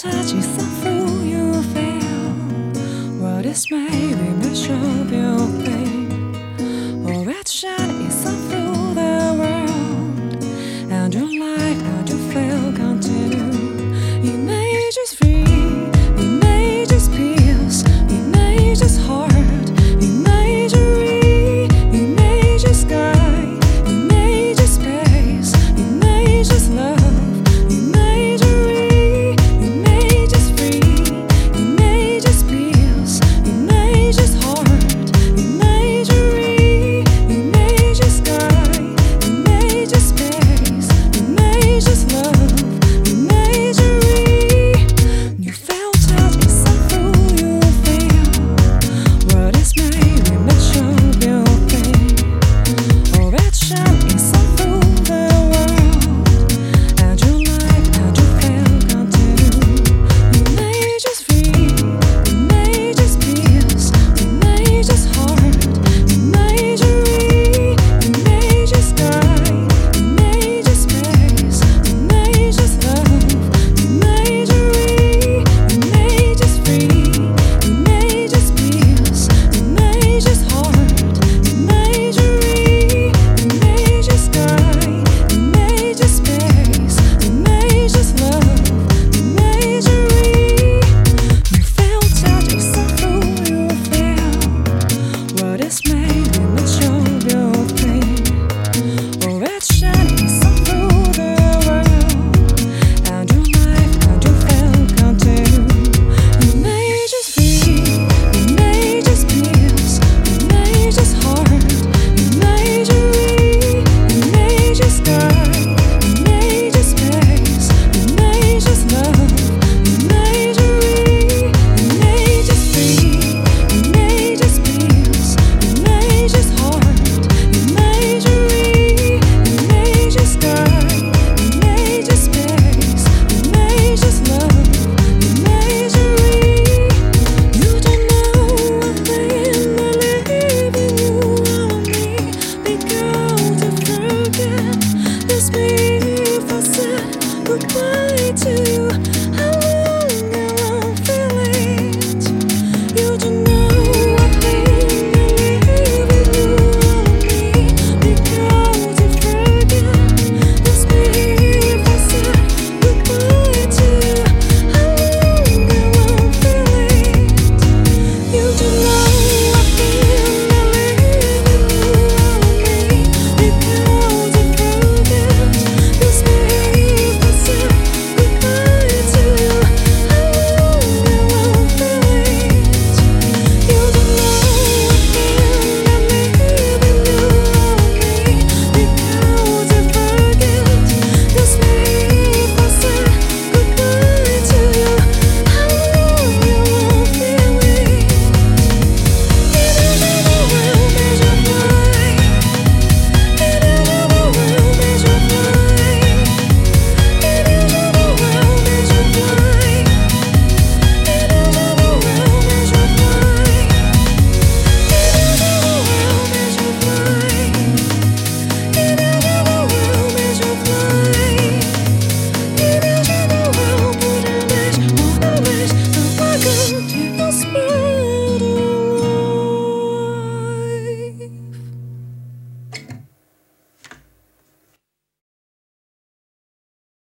touch is you feel. What is maybe measure your